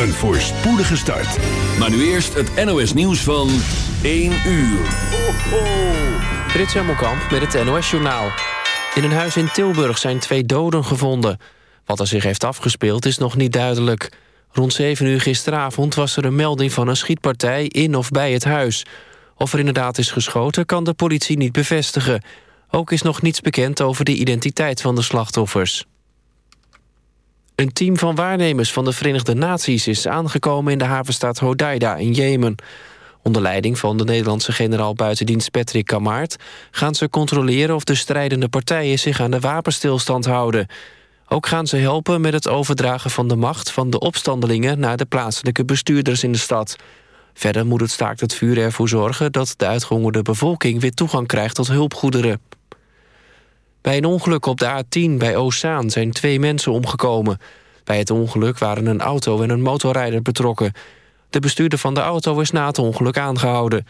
Een voorspoedige start. Maar nu eerst het NOS nieuws van 1 uur. Ho, ho. Frits Hemmelkamp met het NOS Journaal. In een huis in Tilburg zijn twee doden gevonden. Wat er zich heeft afgespeeld is nog niet duidelijk. Rond 7 uur gisteravond was er een melding van een schietpartij in of bij het huis. Of er inderdaad is geschoten kan de politie niet bevestigen. Ook is nog niets bekend over de identiteit van de slachtoffers. Een team van waarnemers van de Verenigde Naties is aangekomen in de havenstaat Hodeida in Jemen. Onder leiding van de Nederlandse generaal buitendienst Patrick Kamaert gaan ze controleren of de strijdende partijen zich aan de wapenstilstand houden. Ook gaan ze helpen met het overdragen van de macht van de opstandelingen naar de plaatselijke bestuurders in de stad. Verder moet het staakt het vuur ervoor zorgen dat de uitgehongerde bevolking weer toegang krijgt tot hulpgoederen. Bij een ongeluk op de A10 bij Ozaan zijn twee mensen omgekomen. Bij het ongeluk waren een auto en een motorrijder betrokken. De bestuurder van de auto is na het ongeluk aangehouden.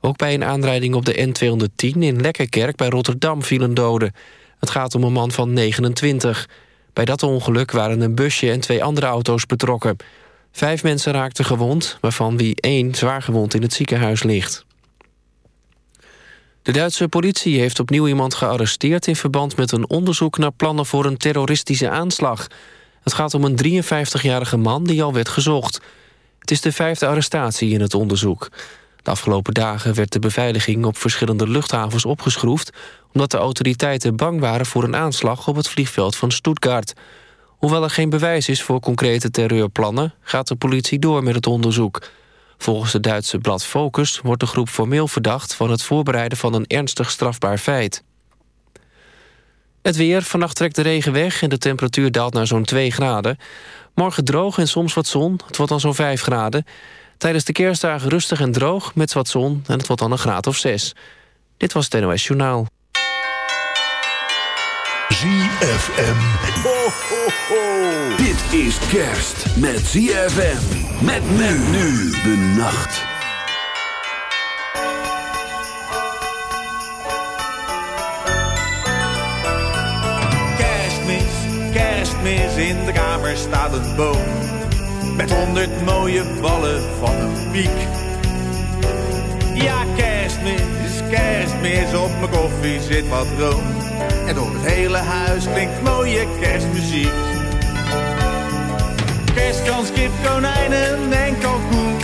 Ook bij een aanrijding op de N210 in Lekkerkerk bij Rotterdam vielen doden. Het gaat om een man van 29. Bij dat ongeluk waren een busje en twee andere auto's betrokken. Vijf mensen raakten gewond, waarvan wie één zwaar gewond in het ziekenhuis ligt. De Duitse politie heeft opnieuw iemand gearresteerd... in verband met een onderzoek naar plannen voor een terroristische aanslag. Het gaat om een 53-jarige man die al werd gezocht. Het is de vijfde arrestatie in het onderzoek. De afgelopen dagen werd de beveiliging op verschillende luchthavens opgeschroefd... omdat de autoriteiten bang waren voor een aanslag op het vliegveld van Stuttgart. Hoewel er geen bewijs is voor concrete terreurplannen... gaat de politie door met het onderzoek... Volgens het Duitse blad Focus wordt de groep formeel verdacht... van het voorbereiden van een ernstig strafbaar feit. Het weer. Vannacht trekt de regen weg en de temperatuur daalt naar zo'n 2 graden. Morgen droog en soms wat zon. Het wordt dan zo'n 5 graden. Tijdens de kerstdagen rustig en droog met wat zon en het wordt dan een graad of 6. Dit was het NOS Journaal. ZFM. Ho, ho, ho. Dit is kerst met ZFM. Met men nu de nacht. Kerstmis, kerstmis, in de kamer staat een boom. Met honderd mooie ballen van een piek. Ja, kerstmis, kerstmis, op mijn koffie zit wat room. En door het hele huis klinkt mooie kerstmuziek. Kerstkans, kip, konijnen en kalkoen.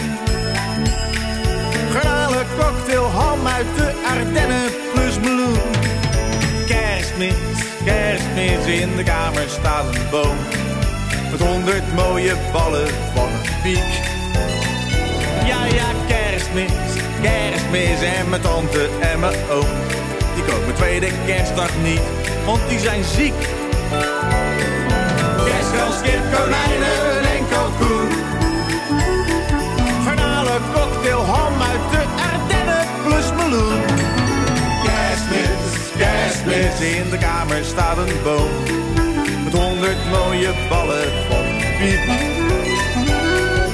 Garnalen, cocktail, ham uit de Ardennen plus meloen. Kerstmis, kerstmis, in de kamer staat een boom. Met honderd mooie ballen van een piek. Ja, ja, kerstmis, kerstmis en mijn tante en mijn oom. Die komen tweede kerstdag niet, want die zijn ziek. Kerstkans, kip, konijnen en kalkoen. Garnalen, cocktail, ham uit de Ardennen plus meloen. Kerstmis, kerstmis, in de kamer staat een boom. Met honderd mooie ballen van piep.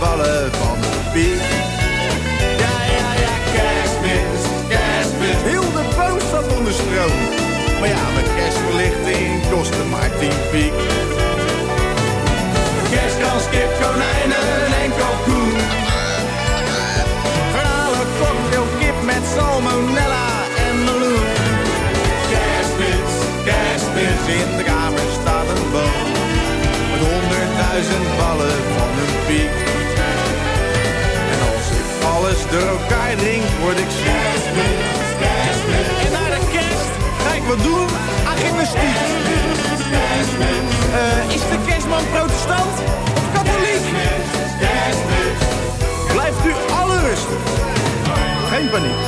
Ballen van de piek. Ja, ja, ja, kerstmis, kerstmis, heel de boom staat onder stroom. Maar ja, mijn kerstverlichting kostte maar tien piek. Kerstkans, kip, konijnen en kalkoen. Garnalen, cocktail, kip met salmonella en meloen. Kerstmis, kerstmis, in de kamer staat een boom. Met duizend ballen van hun piek. Door elkaar word ik ziek. En na de kerst ga ik wat doen aan gymnastiek. Uh, is de kerstman protestant of katholiek? Blijft u alle rustig. Geen paniek.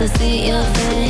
To see your face.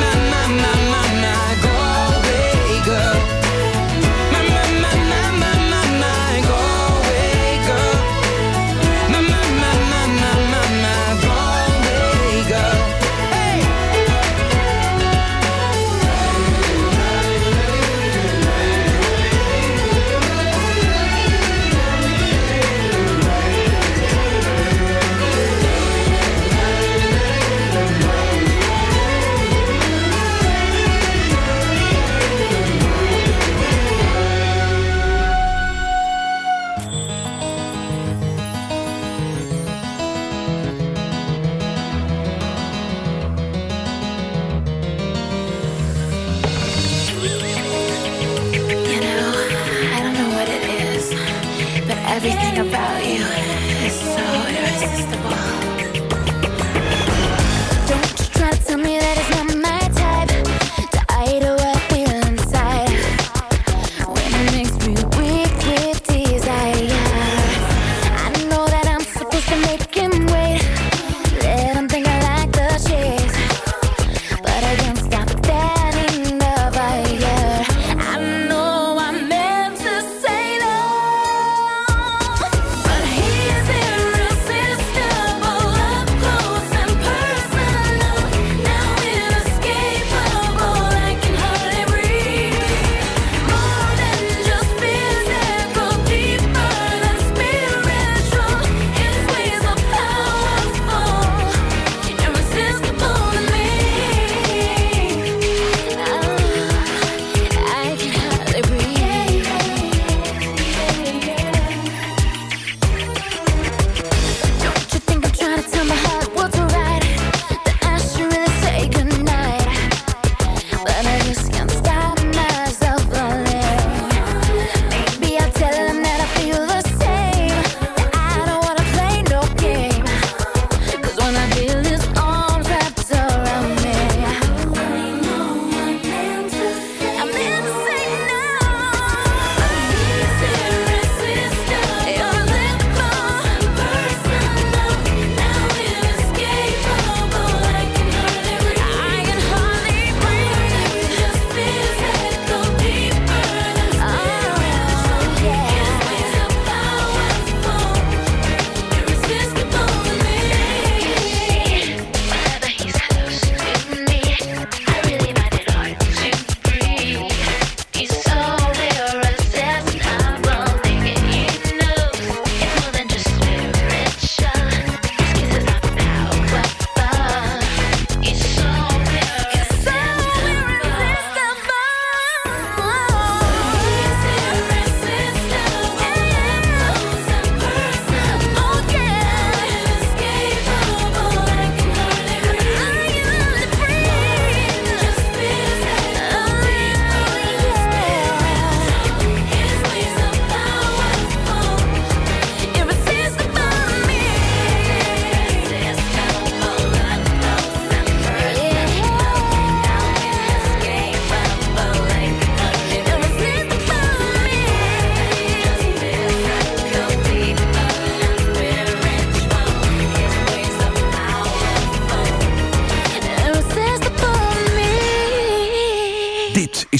na na na na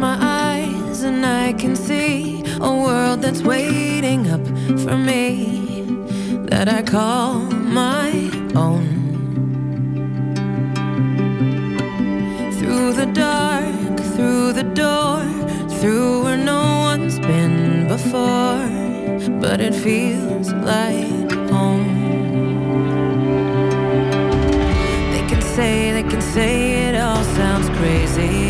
my eyes and I can see a world that's waiting up for me that I call my own. Through the dark, through the door, through where no one's been before, but it feels like home. They can say, they can say it all sounds crazy.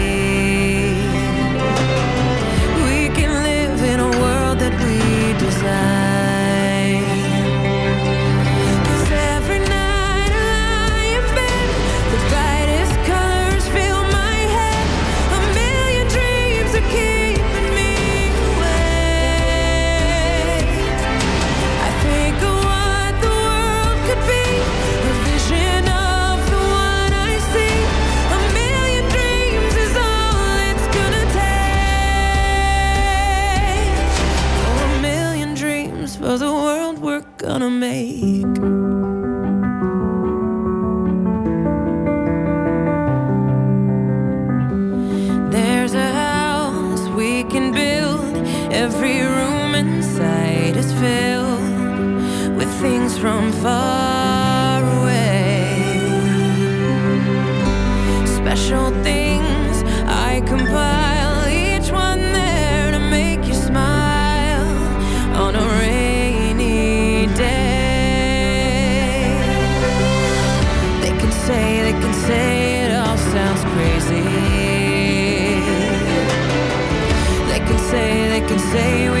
gonna make. crazy. They can say, they can say